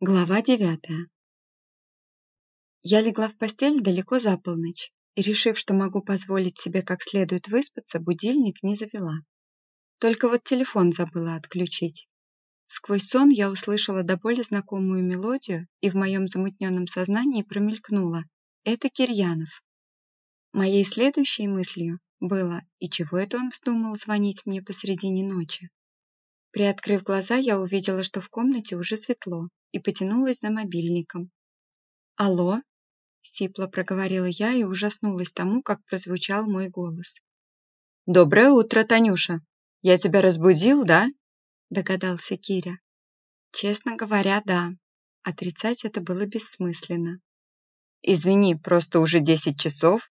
Глава девятая. Я легла в постель далеко за полночь и, решив, что могу позволить себе как следует выспаться, будильник не завела. Только вот телефон забыла отключить. Сквозь сон я услышала до боли знакомую мелодию и в моем замутненном сознании промелькнула. Это Кирьянов. Моей следующей мыслью было, и чего это он вздумал звонить мне посредине ночи? Приоткрыв глаза, я увидела, что в комнате уже светло, и потянулась за мобильником. «Алло?» – сипло проговорила я и ужаснулась тому, как прозвучал мой голос. «Доброе утро, Танюша! Я тебя разбудил, да?» – догадался Киря. Честно говоря, да. Отрицать это было бессмысленно. «Извини, просто уже десять часов».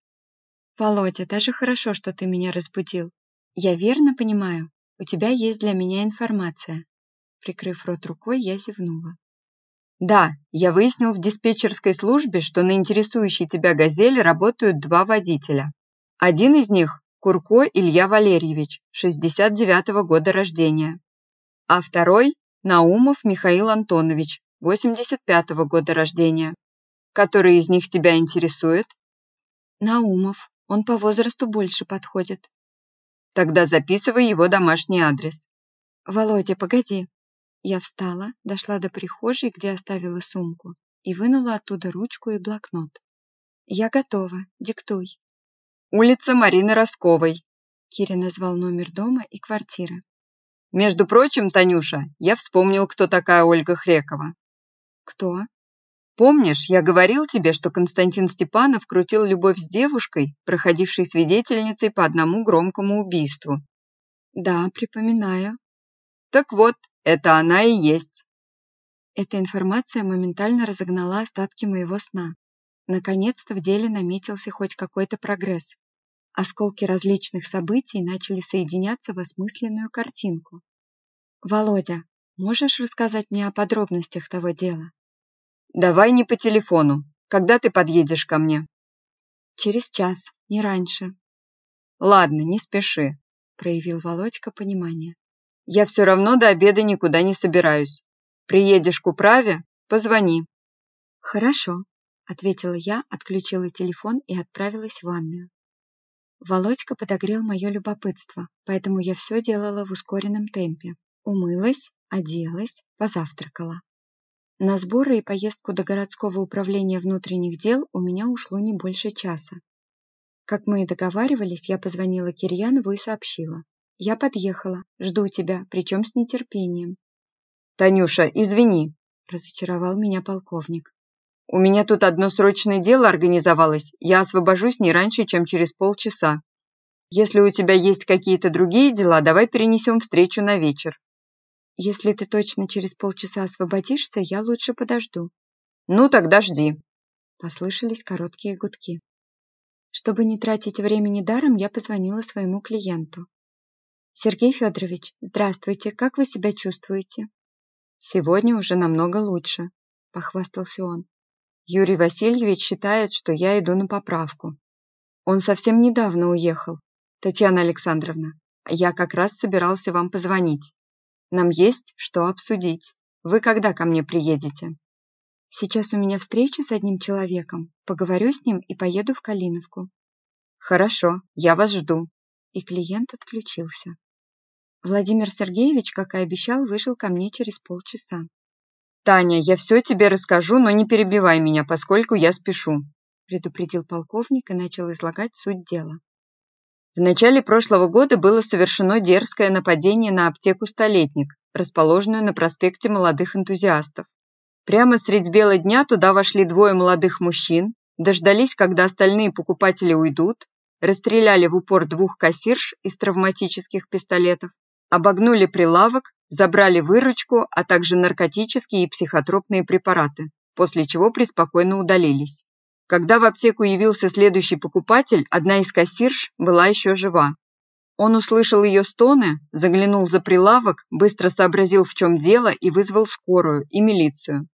«Володя, даже хорошо, что ты меня разбудил. Я верно понимаю, у тебя есть для меня информация». Прикрыв рот рукой, я зевнула. Да, я выяснил в диспетчерской службе, что на интересующей тебя «Газели» работают два водителя. Один из них – Курко Илья Валерьевич, 69-го года рождения. А второй – Наумов Михаил Антонович, 85-го года рождения. Который из них тебя интересует? Наумов. Он по возрасту больше подходит. Тогда записывай его домашний адрес. Володя, погоди. Я встала, дошла до прихожей, где оставила сумку, и вынула оттуда ручку и блокнот. Я готова, диктуй. Улица Марины Росковой. Киря назвал номер дома и квартиры. Между прочим, Танюша, я вспомнил, кто такая Ольга Хрекова. Кто? Помнишь, я говорил тебе, что Константин Степанов крутил любовь с девушкой, проходившей свидетельницей по одному громкому убийству? Да, припоминаю. Так вот, это она и есть. Эта информация моментально разогнала остатки моего сна. Наконец-то в деле наметился хоть какой-то прогресс. Осколки различных событий начали соединяться в осмысленную картинку. «Володя, можешь рассказать мне о подробностях того дела?» Давай не по телефону. Когда ты подъедешь ко мне? Через час, не раньше. Ладно, не спеши, проявил Володька понимание. Я все равно до обеда никуда не собираюсь. Приедешь к управе, позвони. Хорошо, ответила я, отключила телефон и отправилась в ванную. Володька подогрел мое любопытство, поэтому я все делала в ускоренном темпе. Умылась, оделась, позавтракала. На сборы и поездку до городского управления внутренних дел у меня ушло не больше часа. Как мы и договаривались, я позвонила Кирьянову и сообщила. «Я подъехала, жду тебя, причем с нетерпением». «Танюша, извини», – разочаровал меня полковник. «У меня тут одно срочное дело организовалось, я освобожусь не раньше, чем через полчаса. Если у тебя есть какие-то другие дела, давай перенесем встречу на вечер. Если ты точно через полчаса освободишься, я лучше подожду. Ну, тогда жди. Послышались короткие гудки. Чтобы не тратить времени даром, я позвонила своему клиенту. Сергей Федорович, здравствуйте, как вы себя чувствуете? Сегодня уже намного лучше, похвастался он. Юрий Васильевич считает, что я иду на поправку. Он совсем недавно уехал. Татьяна Александровна, я как раз собирался вам позвонить. Нам есть что обсудить. Вы когда ко мне приедете? Сейчас у меня встреча с одним человеком. Поговорю с ним и поеду в Калиновку. Хорошо, я вас жду. И клиент отключился. Владимир Сергеевич, как и обещал, вышел ко мне через полчаса. «Таня, я все тебе расскажу, но не перебивай меня, поскольку я спешу», предупредил полковник и начал излагать суть дела. В начале прошлого года было совершено дерзкое нападение на аптеку «Столетник», расположенную на проспекте молодых энтузиастов. Прямо средь бела дня туда вошли двое молодых мужчин, дождались, когда остальные покупатели уйдут, расстреляли в упор двух кассирш из травматических пистолетов, обогнули прилавок, забрали выручку, а также наркотические и психотропные препараты, после чего преспокойно удалились. Когда в аптеку явился следующий покупатель, одна из кассирш была еще жива. Он услышал ее стоны, заглянул за прилавок, быстро сообразил, в чем дело, и вызвал скорую и милицию.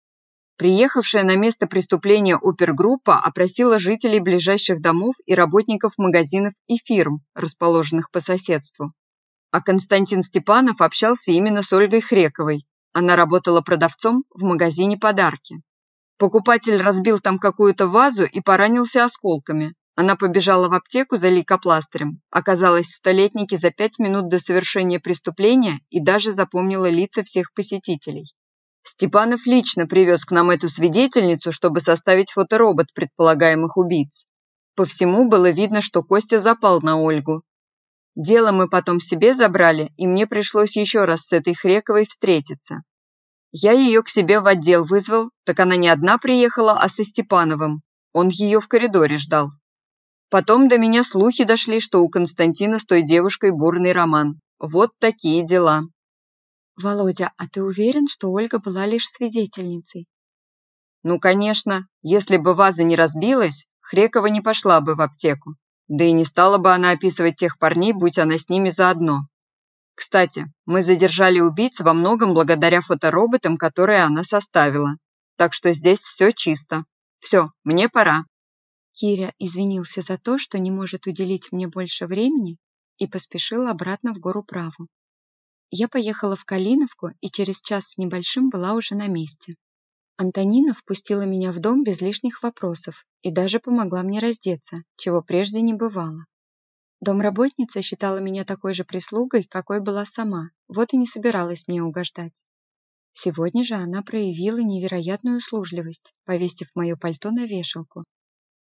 Приехавшая на место преступления опергруппа опросила жителей ближайших домов и работников магазинов и фирм, расположенных по соседству. А Константин Степанов общался именно с Ольгой Хрековой. Она работала продавцом в магазине «Подарки». Покупатель разбил там какую-то вазу и поранился осколками. Она побежала в аптеку за лейкопластырем, оказалась в столетнике за пять минут до совершения преступления и даже запомнила лица всех посетителей. Степанов лично привез к нам эту свидетельницу, чтобы составить фоторобот предполагаемых убийц. По всему было видно, что Костя запал на Ольгу. Дело мы потом себе забрали, и мне пришлось еще раз с этой Хрековой встретиться. Я ее к себе в отдел вызвал, так она не одна приехала, а со Степановым. Он ее в коридоре ждал. Потом до меня слухи дошли, что у Константина с той девушкой бурный роман. Вот такие дела. Володя, а ты уверен, что Ольга была лишь свидетельницей? Ну, конечно. Если бы ваза не разбилась, Хрекова не пошла бы в аптеку. Да и не стала бы она описывать тех парней, будь она с ними заодно. Кстати, мы задержали убийц во многом благодаря фотороботам, которые она составила. Так что здесь все чисто. Все, мне пора. Киря извинился за то, что не может уделить мне больше времени, и поспешил обратно в гору Праву. Я поехала в Калиновку и через час с небольшим была уже на месте. Антонина впустила меня в дом без лишних вопросов и даже помогла мне раздеться, чего прежде не бывало. Домработница считала меня такой же прислугой, какой была сама, вот и не собиралась мне угождать. Сегодня же она проявила невероятную услужливость, повесив мое пальто на вешалку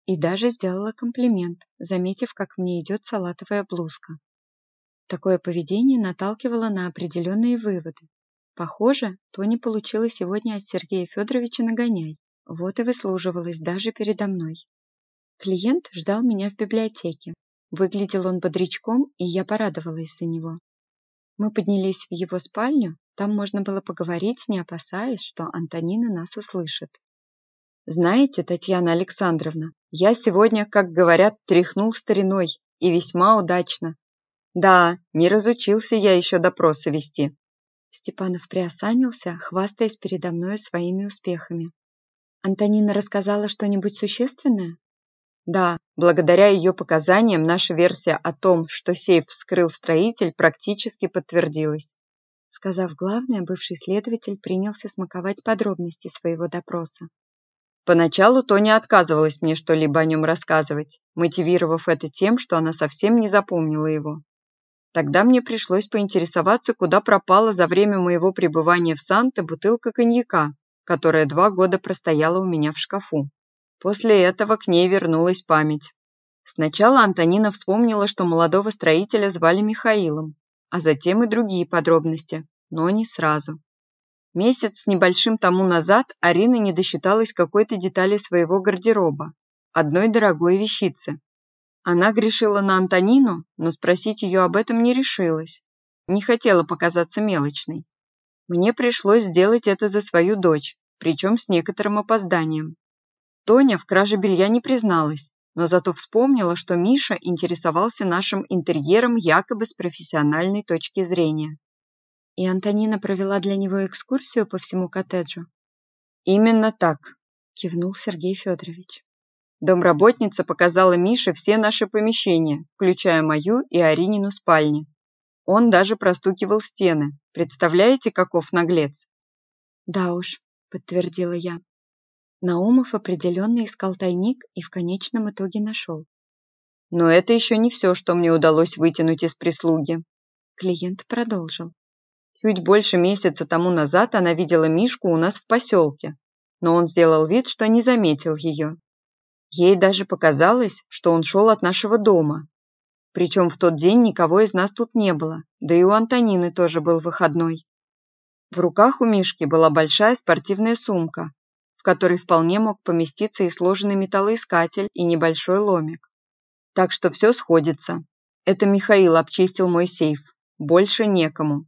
и даже сделала комплимент, заметив, как мне идет салатовая блузка. Такое поведение наталкивало на определенные выводы. Похоже, Тони получила сегодня от Сергея Федоровича нагоняй. Вот и выслуживалась даже передо мной. Клиент ждал меня в библиотеке. Выглядел он бодрячком, и я порадовалась за него. Мы поднялись в его спальню, там можно было поговорить, не опасаясь, что Антонина нас услышит. Знаете, Татьяна Александровна, я сегодня, как говорят, тряхнул стариной, и весьма удачно. Да, не разучился я еще допросы вести. Степанов приосанился, хвастаясь передо мной своими успехами. Антонина рассказала что-нибудь существенное? Да, благодаря ее показаниям наша версия о том, что сейф вскрыл строитель, практически подтвердилась. Сказав главное, бывший следователь принялся смаковать подробности своего допроса. Поначалу Тоня отказывалась мне что-либо о нем рассказывать, мотивировав это тем, что она совсем не запомнила его. Тогда мне пришлось поинтересоваться, куда пропала за время моего пребывания в Санте бутылка коньяка, которая два года простояла у меня в шкафу. После этого к ней вернулась память. Сначала Антонина вспомнила, что молодого строителя звали Михаилом, а затем и другие подробности, но не сразу. Месяц с небольшим тому назад Арина не досчиталась какой-то детали своего гардероба, одной дорогой вещицы. Она грешила на Антонину, но спросить ее об этом не решилась. Не хотела показаться мелочной. Мне пришлось сделать это за свою дочь, причем с некоторым опозданием. Тоня в краже белья не призналась, но зато вспомнила, что Миша интересовался нашим интерьером якобы с профессиональной точки зрения. И Антонина провела для него экскурсию по всему коттеджу? Именно так, кивнул Сергей Федорович. Домработница показала Мише все наши помещения, включая мою и Аринину спальни. Он даже простукивал стены. Представляете, каков наглец? Да уж, подтвердила я. Наумов определенно искал тайник и в конечном итоге нашел. Но это еще не все, что мне удалось вытянуть из прислуги. Клиент продолжил. Чуть больше месяца тому назад она видела Мишку у нас в поселке, но он сделал вид, что не заметил ее. Ей даже показалось, что он шел от нашего дома. Причем в тот день никого из нас тут не было, да и у Антонины тоже был выходной. В руках у Мишки была большая спортивная сумка, в которой вполне мог поместиться и сложенный металлоискатель, и небольшой ломик. Так что все сходится. Это Михаил обчистил мой сейф. Больше некому.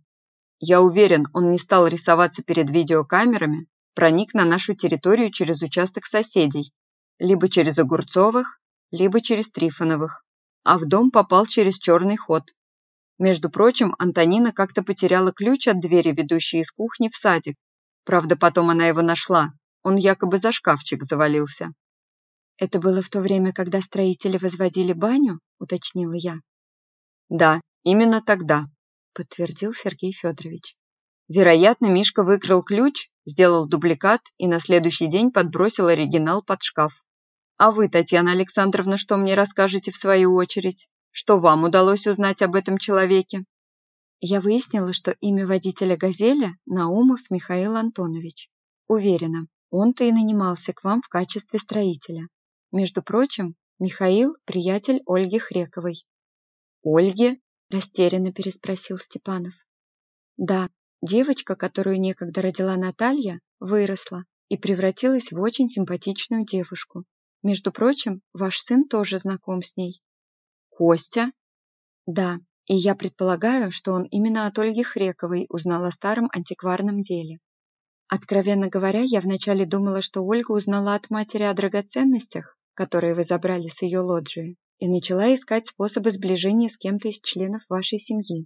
Я уверен, он не стал рисоваться перед видеокамерами, проник на нашу территорию через участок соседей, либо через Огурцовых, либо через Трифоновых, а в дом попал через черный ход. Между прочим, Антонина как-то потеряла ключ от двери, ведущей из кухни в садик. Правда, потом она его нашла. Он якобы за шкафчик завалился. «Это было в то время, когда строители возводили баню?» – уточнила я. «Да, именно тогда», подтвердил Сергей Федорович. Вероятно, Мишка выкрал ключ, сделал дубликат и на следующий день подбросил оригинал под шкаф. А вы, Татьяна Александровна, что мне расскажете в свою очередь? Что вам удалось узнать об этом человеке? Я выяснила, что имя водителя «Газеля» Наумов Михаил Антонович. Уверена, он-то и нанимался к вам в качестве строителя. Между прочим, Михаил – приятель Ольги Хрековой. «Ольги?» – растерянно переспросил Степанов. «Да, девочка, которую некогда родила Наталья, выросла и превратилась в очень симпатичную девушку. Между прочим, ваш сын тоже знаком с ней». «Костя?» «Да, и я предполагаю, что он именно от Ольги Хрековой узнал о старом антикварном деле. Откровенно говоря, я вначале думала, что Ольга узнала от матери о драгоценностях, которые вы забрали с ее лоджии, и начала искать способы сближения с кем-то из членов вашей семьи.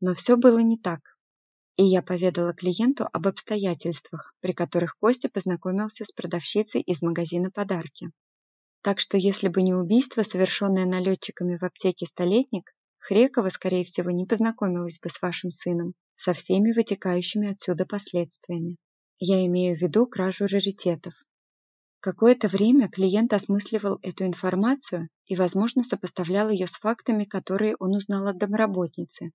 Но все было не так. И я поведала клиенту об обстоятельствах, при которых Костя познакомился с продавщицей из магазина «Подарки». Так что если бы не убийство, совершенное налетчиками в аптеке «Столетник», Хрекова, скорее всего, не познакомилась бы с вашим сыном, со всеми вытекающими отсюда последствиями. Я имею в виду кражу раритетов. Какое-то время клиент осмысливал эту информацию и, возможно, сопоставлял ее с фактами, которые он узнал от домработницы,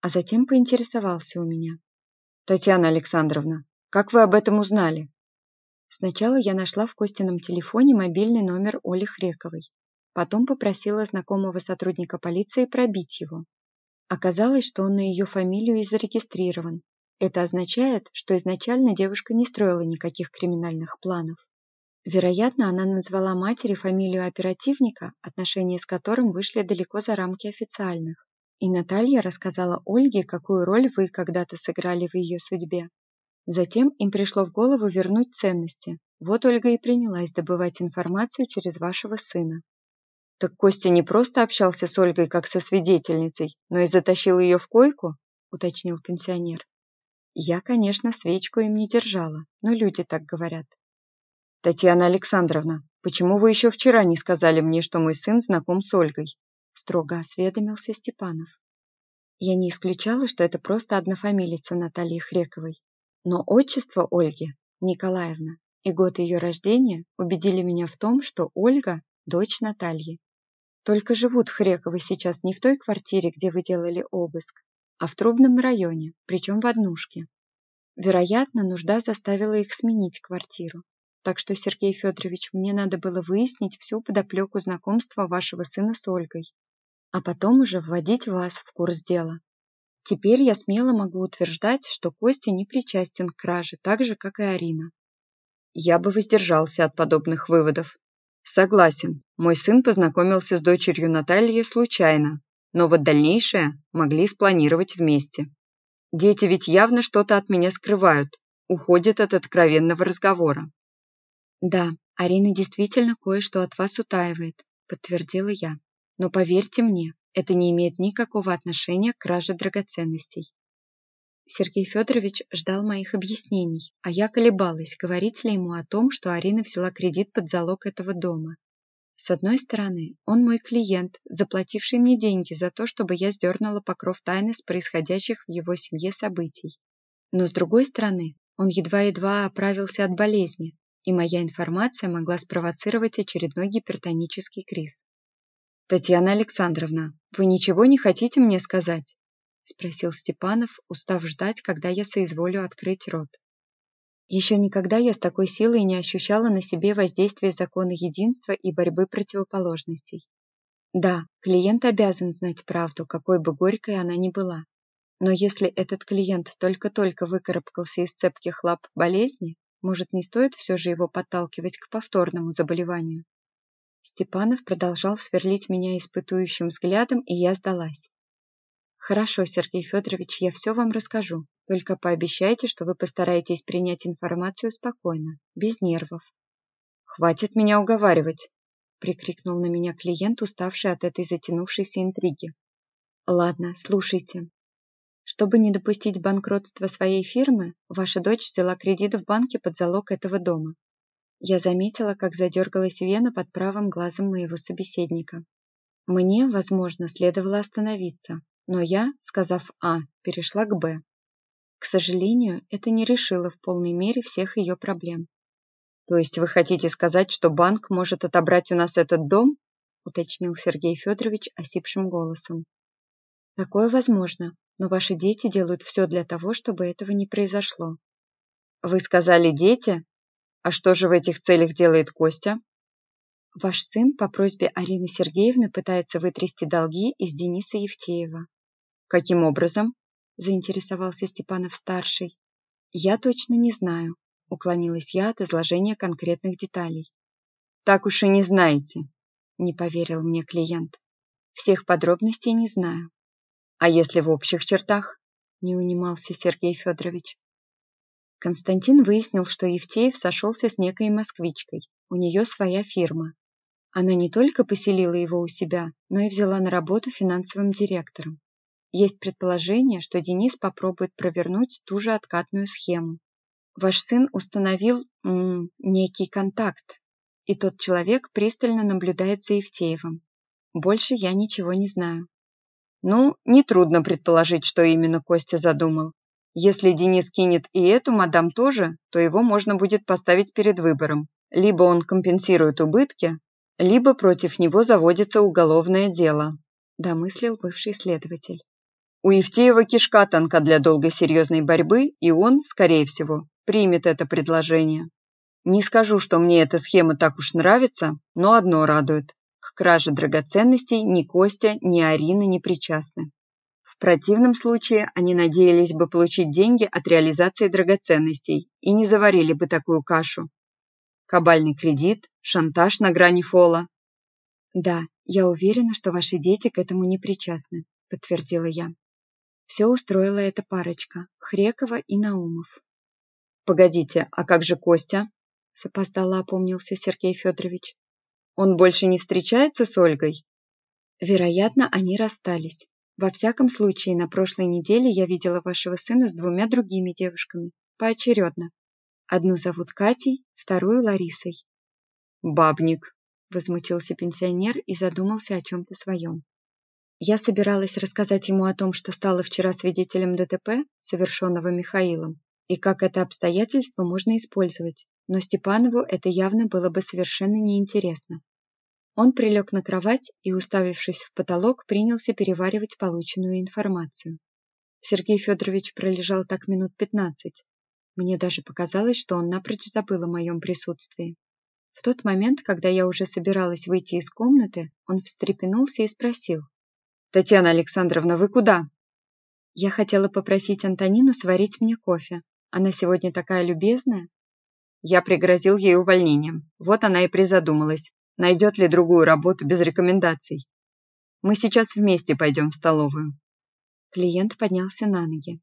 а затем поинтересовался у меня. «Татьяна Александровна, как вы об этом узнали?» Сначала я нашла в Костином телефоне мобильный номер Оли Хрековой. Потом попросила знакомого сотрудника полиции пробить его. Оказалось, что он на ее фамилию и зарегистрирован, это означает, что изначально девушка не строила никаких криминальных планов. Вероятно, она назвала матери фамилию оперативника, отношения с которым вышли далеко за рамки официальных. И Наталья рассказала Ольге, какую роль вы когда-то сыграли в ее судьбе. Затем им пришло в голову вернуть ценности. Вот Ольга и принялась добывать информацию через вашего сына. Так Костя не просто общался с Ольгой как со свидетельницей, но и затащил ее в койку, уточнил пенсионер. Я, конечно, свечку им не держала, но люди так говорят. Татьяна Александровна, почему вы еще вчера не сказали мне, что мой сын знаком с Ольгой? Строго осведомился Степанов. Я не исключала, что это просто однофамилица Натальи Хрековой. Но отчество Ольги, Николаевна, и год ее рождения убедили меня в том, что Ольга – дочь Натальи. Только живут Хрековы сейчас не в той квартире, где вы делали обыск, а в трубном районе, причем в однушке. Вероятно, нужда заставила их сменить квартиру. Так что, Сергей Федорович, мне надо было выяснить всю подоплеку знакомства вашего сына с Ольгой, а потом уже вводить вас в курс дела. Теперь я смело могу утверждать, что Костя не причастен к краже, так же, как и Арина. Я бы воздержался от подобных выводов. Согласен, мой сын познакомился с дочерью Натальи случайно, но вот дальнейшее могли спланировать вместе. Дети ведь явно что-то от меня скрывают, уходят от откровенного разговора. Да, Арина действительно кое-что от вас утаивает, подтвердила я. Но поверьте мне, это не имеет никакого отношения к краже драгоценностей. Сергей Федорович ждал моих объяснений, а я колебалась, говорить ли ему о том, что Арина взяла кредит под залог этого дома, с одной стороны, он мой клиент, заплативший мне деньги за то, чтобы я сдернула покров тайны с происходящих в его семье событий. Но с другой стороны, он едва-едва оправился от болезни, и моя информация могла спровоцировать очередной гипертонический криз. «Татьяна Александровна, вы ничего не хотите мне сказать?» – спросил Степанов, устав ждать, когда я соизволю открыть рот. Еще никогда я с такой силой не ощущала на себе воздействие закона единства и борьбы противоположностей. Да, клиент обязан знать правду, какой бы горькой она ни была. Но если этот клиент только-только выкарабкался из цепких лап болезни, может, не стоит все же его подталкивать к повторному заболеванию? Степанов продолжал сверлить меня испытующим взглядом, и я сдалась. Хорошо, Сергей Федорович, я все вам расскажу. Только пообещайте, что вы постараетесь принять информацию спокойно, без нервов. Хватит меня уговаривать, прикрикнул на меня клиент, уставший от этой затянувшейся интриги. Ладно, слушайте. Чтобы не допустить банкротства своей фирмы, ваша дочь взяла кредит в банке под залог этого дома. Я заметила, как задергалась вена под правым глазом моего собеседника. Мне, возможно, следовало остановиться, но я, сказав «А», перешла к «Б». К сожалению, это не решило в полной мере всех ее проблем. То есть вы хотите сказать, что банк может отобрать у нас этот дом? уточнил Сергей Федорович осипшим голосом. Такое возможно, но ваши дети делают все для того, чтобы этого не произошло. Вы сказали дети? А что же в этих целях делает Костя? Ваш сын по просьбе Арины Сергеевны пытается вытрясти долги из Дениса Евтеева. Каким образом? Заинтересовался Степанов-старший. Я точно не знаю, уклонилась я от изложения конкретных деталей. Так уж и не знаете, не поверил мне клиент. Всех подробностей не знаю. А если в общих чертах? Не унимался Сергей Федорович. Константин выяснил, что Евтеев сошелся с некой москвичкой. У нее своя фирма. Она не только поселила его у себя, но и взяла на работу финансовым директором. Есть предположение, что Денис попробует провернуть ту же откатную схему. Ваш сын установил м, некий контакт, и тот человек пристально наблюдает за Евтеевым. Больше я ничего не знаю. Ну, нетрудно предположить, что именно Костя задумал. Если Денис кинет и эту мадам тоже, то его можно будет поставить перед выбором. Либо он компенсирует убытки, либо против него заводится уголовное дело, домыслил бывший следователь. У Евтеева кишка тонка для долгой серьезной борьбы, и он, скорее всего, примет это предложение. Не скажу, что мне эта схема так уж нравится, но одно радует. К краже драгоценностей ни Костя, ни Арина не причастны. Противном случае они надеялись бы получить деньги от реализации драгоценностей и не заварили бы такую кашу, Кабальный кредит, шантаж на грани фола. Да, я уверена, что ваши дети к этому не причастны, подтвердила я. Все устроила эта парочка, Хрекова и Наумов. Погодите, а как же Костя? Запоздало опомнился Сергей Федорович. Он больше не встречается с Ольгой? Вероятно, они расстались. Во всяком случае, на прошлой неделе я видела вашего сына с двумя другими девушками, поочередно. Одну зовут Катей, вторую Ларисой. «Бабник», – возмутился пенсионер и задумался о чем-то своем. Я собиралась рассказать ему о том, что стала вчера свидетелем ДТП, совершенного Михаилом, и как это обстоятельство можно использовать, но Степанову это явно было бы совершенно неинтересно. Он прилег на кровать и, уставившись в потолок, принялся переваривать полученную информацию. Сергей Федорович пролежал так минут пятнадцать, мне даже показалось, что он напрочь забыл о моем присутствии. В тот момент, когда я уже собиралась выйти из комнаты, он встрепенулся и спросил. «Татьяна Александровна, вы куда?» Я хотела попросить Антонину сварить мне кофе. Она сегодня такая любезная. Я пригрозил ей увольнением. Вот она и призадумалась, найдет ли другую работу без рекомендаций. Мы сейчас вместе пойдем в столовую. Клиент поднялся на ноги.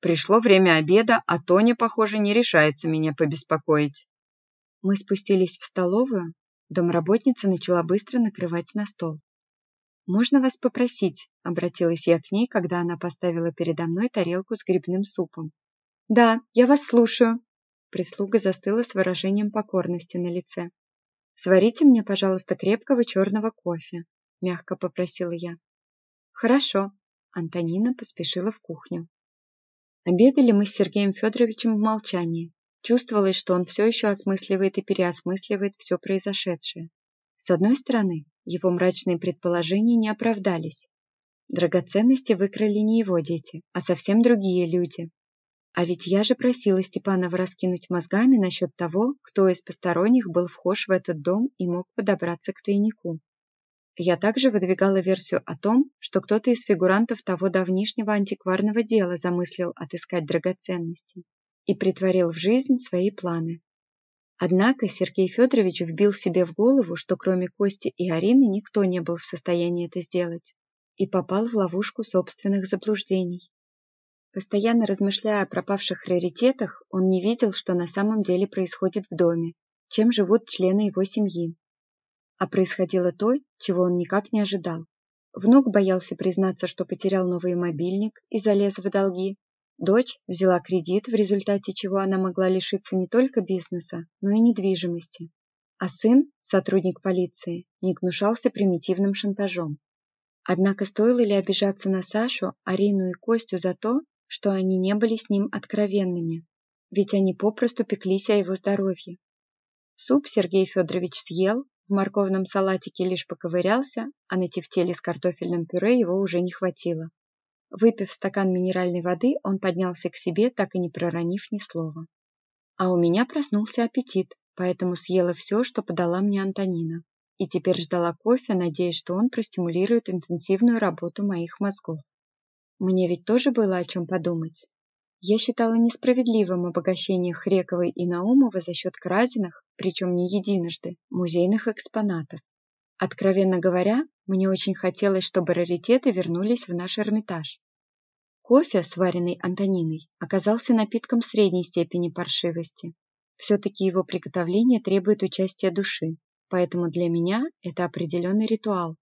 Пришло время обеда, а Тоня, похоже, не решается меня побеспокоить. Мы спустились в столовую. Домработница начала быстро накрывать на стол. «Можно вас попросить?» – обратилась я к ней, когда она поставила передо мной тарелку с грибным супом. «Да, я вас слушаю». Прислуга застыла с выражением покорности на лице. «Сварите мне, пожалуйста, крепкого черного кофе», – мягко попросила я. «Хорошо». Антонина поспешила в кухню. Обедали мы с Сергеем Федоровичем в молчании. Чувствовалось, что он все еще осмысливает и переосмысливает все произошедшее. С одной стороны, его мрачные предположения не оправдались. Драгоценности выкрали не его дети, а совсем другие люди. А ведь я же просила Степанова раскинуть мозгами насчет того, кто из посторонних был вхож в этот дом и мог подобраться к тайнику. Я также выдвигала версию о том, что кто-то из фигурантов того давнишнего антикварного дела замыслил отыскать драгоценности и притворил в жизнь свои планы. Однако Сергей Федорович вбил себе в голову, что кроме Кости и Арины никто не был в состоянии это сделать, и попал в ловушку собственных заблуждений. Постоянно размышляя о пропавших раритетах, он не видел, что на самом деле происходит в доме, чем живут члены его семьи. А происходило то, чего он никак не ожидал. Внук боялся признаться, что потерял новый мобильник и залез в долги. Дочь взяла кредит, в результате чего она могла лишиться не только бизнеса, но и недвижимости. А сын, сотрудник полиции, не гнушался примитивным шантажом. Однако стоило ли обижаться на Сашу, Арину и Костю за то, что они не были с ним откровенными, ведь они попросту пеклись о его здоровье. Суп Сергей Федорович съел, в морковном салатике лишь поковырялся, а на тефтеле с картофельным пюре его уже не хватило. Выпив стакан минеральной воды, он поднялся к себе, так и не проронив ни слова. А у меня проснулся аппетит, поэтому съела все, что подала мне Антонина. И теперь ждала кофе, надеясь, что он простимулирует интенсивную работу моих мозгов. Мне ведь тоже было о чем подумать. Я считала несправедливым обогащение Хрековой и Наумова за счет краденных, причем не единожды, музейных экспонатов. Откровенно говоря, мне очень хотелось, чтобы раритеты вернулись в наш Эрмитаж. Кофе, сваренный Антониной, оказался напитком средней степени паршивости. Все-таки его приготовление требует участия души, поэтому для меня это определенный ритуал,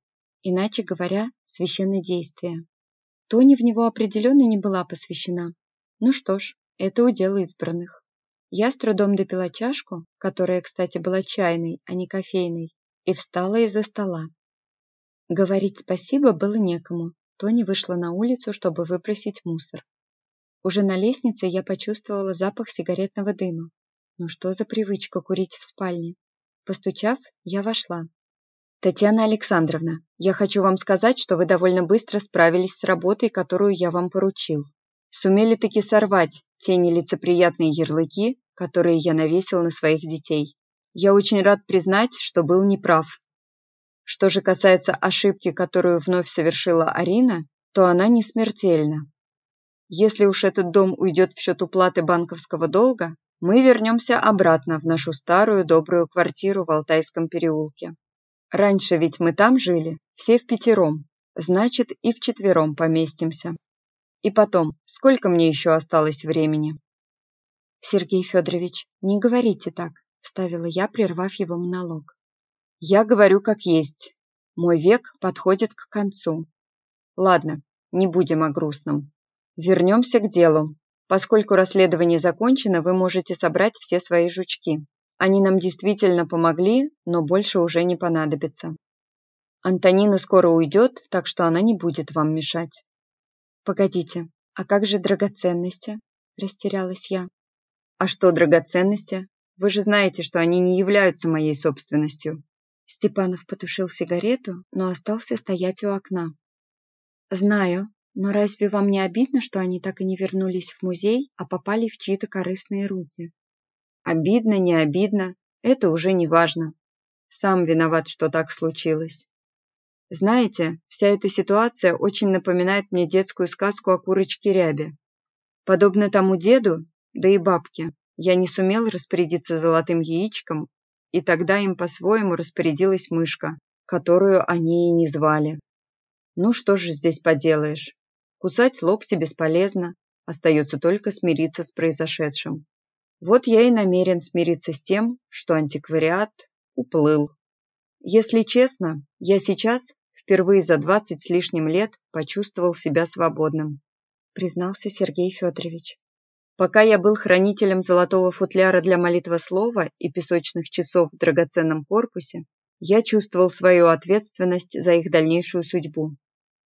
иначе говоря, священное действие. Тони в него определенно не была посвящена, ну что ж, это удел избранных. Я с трудом допила чашку, которая, кстати, была чайной, а не кофейной, и встала из-за стола. Говорить спасибо было некому. Тони вышла на улицу, чтобы выбросить мусор. Уже на лестнице я почувствовала запах сигаретного дыма. Ну что за привычка курить в спальне? Постучав, я вошла. «Татьяна Александровна, я хочу вам сказать, что вы довольно быстро справились с работой, которую я вам поручил сумели таки сорвать те нелицеприятные ярлыки, которые я навесил на своих детей. Я очень рад признать, что был неправ. Что же касается ошибки, которую вновь совершила Арина, то она не смертельна. Если уж этот дом уйдет в счет уплаты банковского долга, мы вернемся обратно в нашу старую добрую квартиру в Алтайском переулке. Раньше ведь мы там жили, все в пятером, значит и в четвером поместимся. И потом, сколько мне еще осталось времени? Сергей Федорович, не говорите так, вставила я, прервав его монолог. Я говорю как есть. Мой век подходит к концу. Ладно, не будем о грустном. Вернемся к делу. Поскольку расследование закончено, вы можете собрать все свои жучки. Они нам действительно помогли, но больше уже не понадобится. Антонина скоро уйдет, так что она не будет вам мешать. «Погодите, а как же драгоценности?» – растерялась я. «А что драгоценности? Вы же знаете, что они не являются моей собственностью». Степанов потушил сигарету, но остался стоять у окна. «Знаю, но разве вам не обидно, что они так и не вернулись в музей, а попали в чьи-то корыстные руки?» «Обидно, не обидно, это уже не важно. Сам виноват, что так случилось. Знаете, вся эта ситуация очень напоминает мне детскую сказку о курочке Рябе. Подобно тому деду, да и бабке, я не сумел распорядиться золотым яичком, и тогда им по-своему распорядилась мышка, которую они и не звали. Ну что же здесь поделаешь? Кусать локти бесполезно, остается только смириться с произошедшим. Вот я и намерен смириться с тем, что антиквариат уплыл. Если честно, я сейчас впервые за двадцать с лишним лет почувствовал себя свободным, признался Сергей Федорович. Пока я был хранителем золотого футляра для молитвослова и песочных часов в драгоценном корпусе, я чувствовал свою ответственность за их дальнейшую судьбу.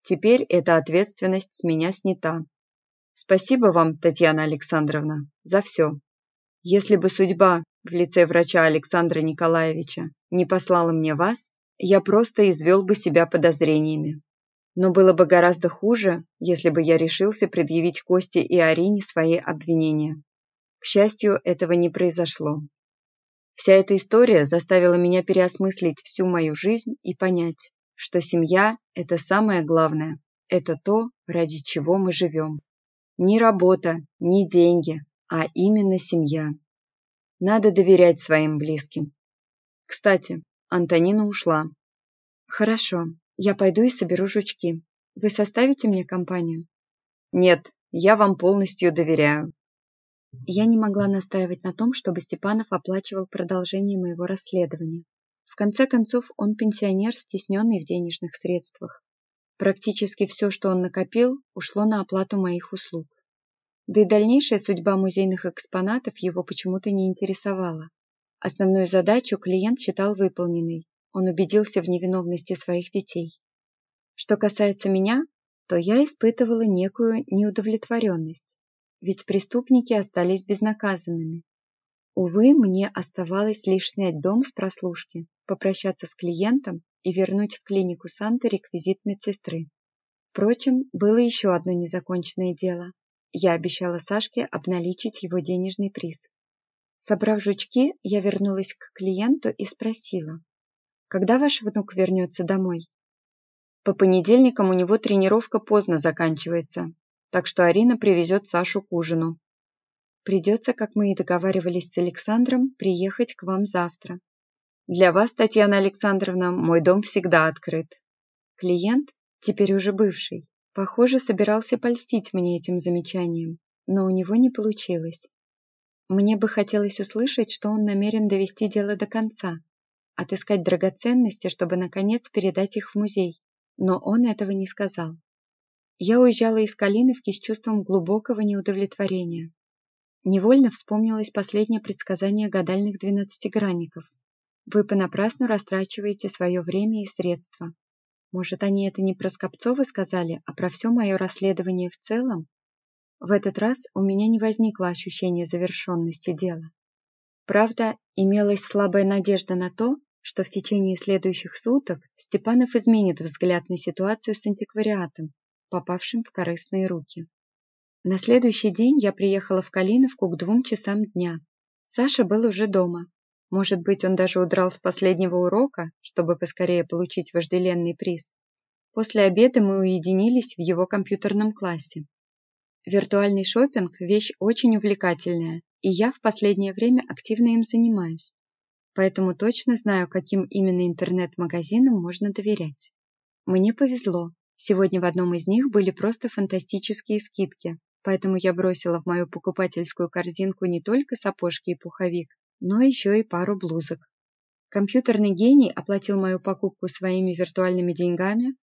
Теперь эта ответственность с меня снята. Спасибо вам, Татьяна Александровна, за все. Если бы судьба в лице врача Александра Николаевича не послала мне вас, я просто извел бы себя подозрениями. Но было бы гораздо хуже, если бы я решился предъявить Косте и Арине свои обвинения. К счастью, этого не произошло. Вся эта история заставила меня переосмыслить всю мою жизнь и понять, что семья – это самое главное, это то, ради чего мы живем. Ни работа, ни деньги, а именно семья. Надо доверять своим близким. Кстати, Антонина ушла. «Хорошо, я пойду и соберу жучки. Вы составите мне компанию?» «Нет, я вам полностью доверяю». Я не могла настаивать на том, чтобы Степанов оплачивал продолжение моего расследования. В конце концов, он пенсионер, стесненный в денежных средствах. Практически все, что он накопил, ушло на оплату моих услуг. Да и дальнейшая судьба музейных экспонатов его почему-то не интересовала. Основную задачу клиент считал выполненной. Он убедился в невиновности своих детей. Что касается меня, то я испытывала некую неудовлетворенность, ведь преступники остались безнаказанными. Увы, мне оставалось лишь снять дом с прослушки, попрощаться с клиентом и вернуть в клинику Санты реквизит медсестры. Впрочем, было еще одно незаконченное дело. Я обещала Сашке обналичить его денежный приз. Собрав жучки, я вернулась к клиенту и спросила, «Когда ваш внук вернется домой?» По понедельникам у него тренировка поздно заканчивается, так что Арина привезет Сашу к ужину. Придется, как мы и договаривались с Александром, приехать к вам завтра. Для вас, Татьяна Александровна, мой дом всегда открыт. Клиент, теперь уже бывший, похоже, собирался польстить мне этим замечанием, но у него не получилось. Мне бы хотелось услышать, что он намерен довести дело до конца, отыскать драгоценности, чтобы, наконец, передать их в музей но он этого не сказал. Я уезжала из Калиновки с чувством глубокого неудовлетворения. Невольно вспомнилось последнее предсказание гадальных двенадцатигранников. Вы понапрасну растрачиваете свое время и средства. Может, они это не про Скопцова сказали, а про все мое расследование в целом? В этот раз у меня не возникло ощущения завершенности дела. Правда, имелась слабая надежда на то, что в течение следующих суток Степанов изменит взгляд на ситуацию с антиквариатом, попавшим в корыстные руки. На следующий день я приехала в Калиновку к двум часам дня. Саша был уже дома. Может быть, он даже удрал с последнего урока, чтобы поскорее получить вожделенный приз. После обеда мы уединились в его компьютерном классе. Виртуальный шопинг – вещь очень увлекательная, и я в последнее время активно им занимаюсь поэтому точно знаю, каким именно интернет-магазинам можно доверять. Мне повезло. Сегодня в одном из них были просто фантастические скидки, поэтому я бросила в мою покупательскую корзинку не только сапожки и пуховик, но еще и пару блузок. Компьютерный гений оплатил мою покупку своими виртуальными деньгами.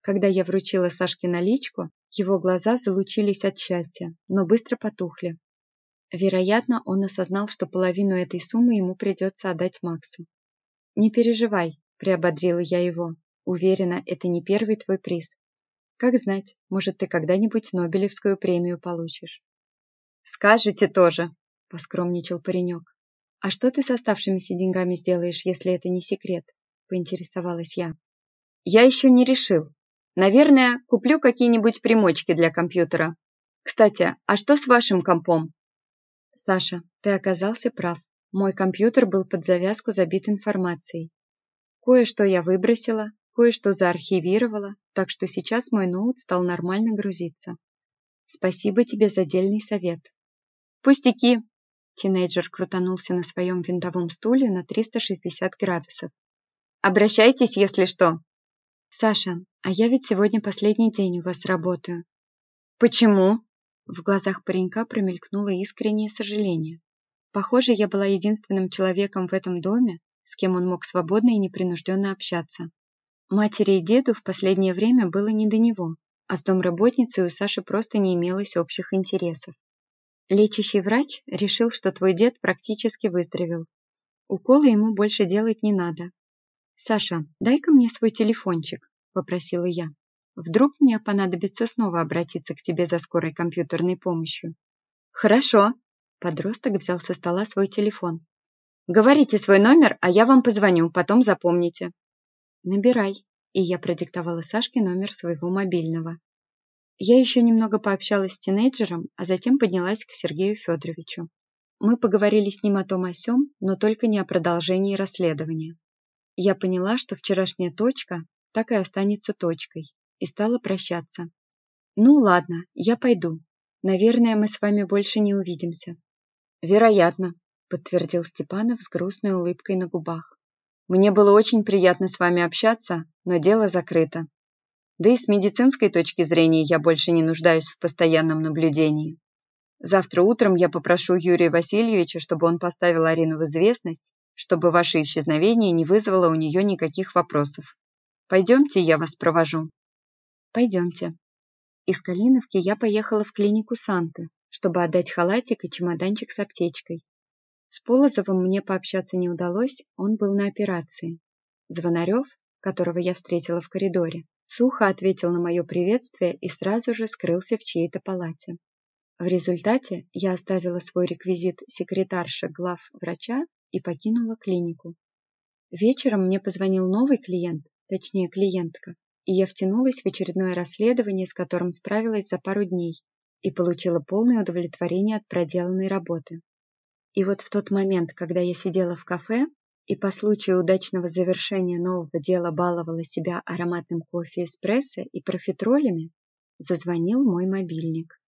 Когда я вручила Сашке наличку, его глаза залучились от счастья, но быстро потухли. Вероятно, он осознал, что половину этой суммы ему придется отдать Максу. «Не переживай», – приободрила я его. «Уверена, это не первый твой приз. Как знать, может, ты когда-нибудь Нобелевскую премию получишь». «Скажете тоже», – поскромничал паренек. «А что ты с оставшимися деньгами сделаешь, если это не секрет?» – поинтересовалась я. «Я еще не решил. Наверное, куплю какие-нибудь примочки для компьютера. Кстати, а что с вашим компом?» Саша, ты оказался прав. Мой компьютер был под завязку забит информацией. Кое-что я выбросила, кое-что заархивировала, так что сейчас мой ноут стал нормально грузиться. Спасибо тебе за дельный совет. Пустяки. Тинейджер крутанулся на своем винтовом стуле на 360 градусов. Обращайтесь, если что. Саша, а я ведь сегодня последний день у вас работаю. Почему? В глазах паренька промелькнуло искреннее сожаление. Похоже, я была единственным человеком в этом доме, с кем он мог свободно и непринужденно общаться. Матери и деду в последнее время было не до него, а с домработницей у Саши просто не имелось общих интересов. Лечащий врач решил, что твой дед практически выздоровел. Уколы ему больше делать не надо. «Саша, дай-ка мне свой телефончик», – попросила я. Вдруг мне понадобится снова обратиться к тебе за скорой компьютерной помощью. Хорошо. Подросток взял со стола свой телефон. Говорите свой номер, а я вам позвоню, потом запомните. Набирай. И я продиктовала Сашке номер своего мобильного. Я еще немного пообщалась с тинейджером, а затем поднялась к Сергею Федоровичу. Мы поговорили с ним о том о сём, но только не о продолжении расследования. Я поняла, что вчерашняя точка так и останется точкой, и стала прощаться. «Ну ладно, я пойду. Наверное, мы с вами больше не увидимся». «Вероятно», – подтвердил Степанов с грустной улыбкой на губах. «Мне было очень приятно с вами общаться, но дело закрыто. Да и с медицинской точки зрения я больше не нуждаюсь в постоянном наблюдении. Завтра утром я попрошу Юрия Васильевича, чтобы он поставил Арину в известность, чтобы ваше исчезновение не вызвало у нее никаких вопросов. Пойдемте, я вас провожу». Пойдемте. Из Калиновки я поехала в клинику Санты, чтобы отдать халатик и чемоданчик с аптечкой. С Полозовым мне пообщаться не удалось, он был на операции. Звонарев, которого я встретила в коридоре, сухо ответил на мое приветствие и сразу же скрылся в чьей-то палате. В результате я оставила свой реквизит секретарше глав врача и покинула клинику. Вечером мне позвонил новый клиент, точнее клиентка, и я втянулась в очередное расследование, с которым справилась за пару дней и получила полное удовлетворение от проделанной работы. И вот в тот момент, когда я сидела в кафе и по случаю удачного завершения нового дела баловала себя ароматным кофе эспрессо и профитролями, зазвонил мой мобильник.